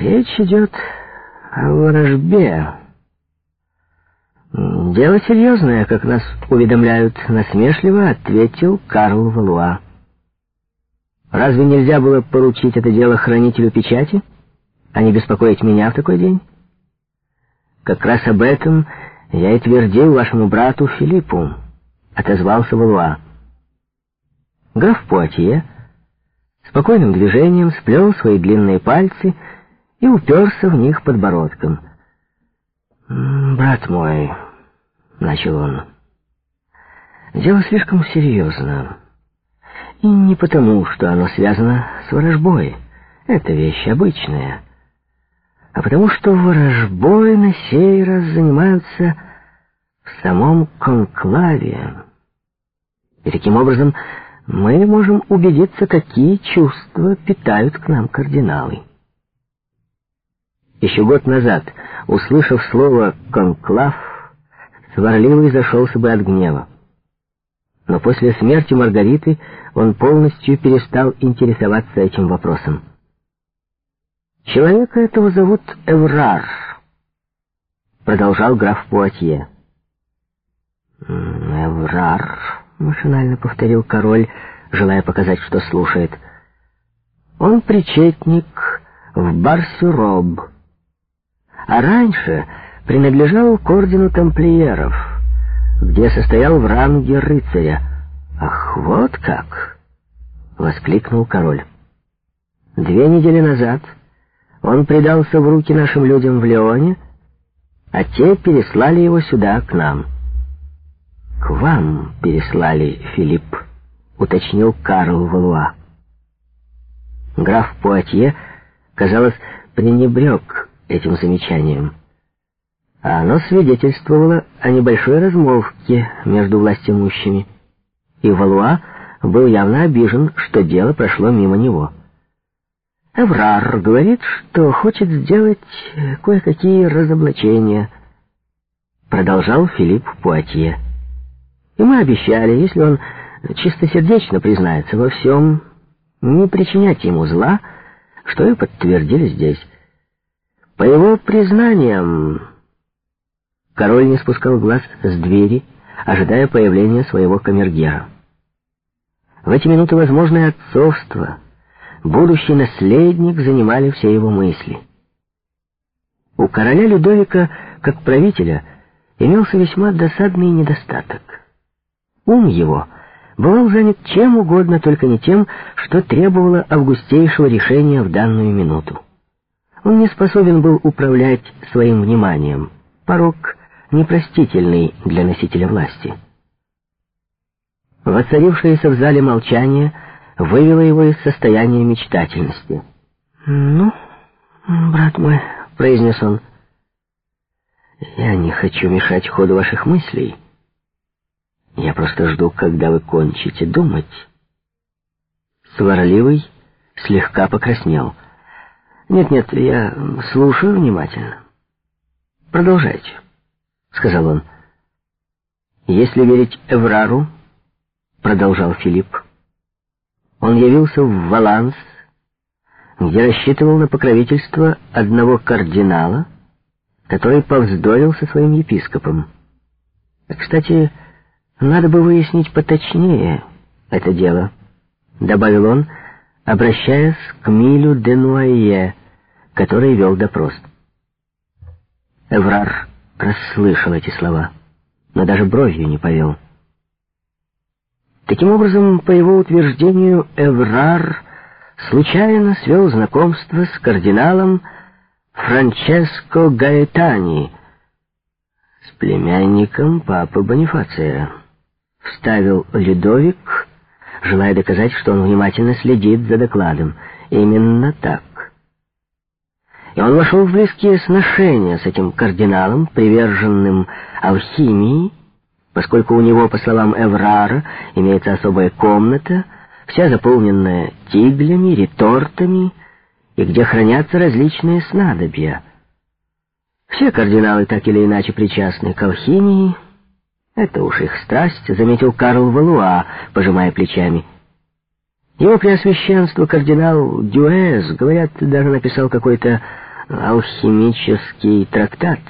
Речь идет о ворожбе. Дело серьезное, как нас уведомляют насмешливо, ответил Карл Валуа. Разве нельзя было поручить это дело хранителю печати, а не беспокоить меня в такой день? Как раз об этом я и твердил вашему брату Филиппу, отозвался Валуа. Граф Пуатье спокойным движением сплел свои длинные пальцы и уперся в них подбородком. «Брат мой», — начал он, — «дело слишком серьезно. И не потому, что оно связано с ворожбой. Это вещь обычная. А потому что ворожбой на сей раз занимаются в самом конклаве. И таким образом мы можем убедиться, какие чувства питают к нам кардиналы. Еще год назад, услышав слово «конклав», Сварливый зашелся бы от гнева. Но после смерти Маргариты он полностью перестал интересоваться этим вопросом. «Человека этого зовут Эврар», — продолжал граф Пуатье. «Эврар», — машинально повторил король, желая показать, что слушает. «Он причетник в Барсюроб, а раньше принадлежал к ордену тамплиеров, где состоял в ранге рыцаря. «Ах, вот как!» — воскликнул король. «Две недели назад он предался в руки нашим людям в Леоне, а те переслали его сюда, к нам». «К вам переслали, Филипп», — уточнил Карл Валуа. Граф Пуатье, казалось, пренебрег этим замечанием а оно свидетельствовало о небольшой размолвке между властимущими, и Валуа был явно обижен, что дело прошло мимо него. Эврар говорит, что хочет сделать кое-какие разоблачения, продолжал Филипп Пуатье. И мы обещали, если он чистосердечно признается во всем, не причинять ему зла, что и подтвердили здесь. По его признаниям, Король не спускал глаз с двери, ожидая появления своего камергера. В эти минуты возможное отцовство, будущий наследник занимали все его мысли. У короля Людовика, как правителя, имелся весьма досадный недостаток. Ум его бывал занят чем угодно, только не тем, что требовало августейшего решения в данную минуту. Он не способен был управлять своим вниманием. Порог непростительный для носителя власти. Воцарившееся в зале молчание вывело его из состояния мечтательности. «Ну, брат мой», — произнес он, — «я не хочу мешать ходу ваших мыслей. Я просто жду, когда вы кончите думать». Сварливый слегка покраснел. «Нет-нет, я слушаю внимательно. Продолжайте». — сказал он. «Если верить Эврару, — продолжал Филипп, — он явился в Валанс, где рассчитывал на покровительство одного кардинала, который повздорил со своим епископом. Кстати, надо бы выяснить поточнее это дело, — добавил он, обращаясь к Милю де Нуайе, который вел допрос. Эврар расслышал эти слова, но даже бровью не повел. Таким образом, по его утверждению, Эврар случайно свел знакомство с кардиналом Франческо Гаэтани, с племянником папы Бонифация. Вставил Людовик, желая доказать, что он внимательно следит за докладом. Именно так и он вошел в близкие сношения с этим кардиналом, приверженным алхимии, поскольку у него, по словам Эврара, имеется особая комната, вся заполненная тиглями, ретортами, и где хранятся различные снадобья. Все кардиналы так или иначе причастны к алхимии. Это уж их страсть, заметил Карл Валуа, пожимая плечами. Его преосвященство кардинал Дюэс, говорят, даже написал какой-то алхимический трактат.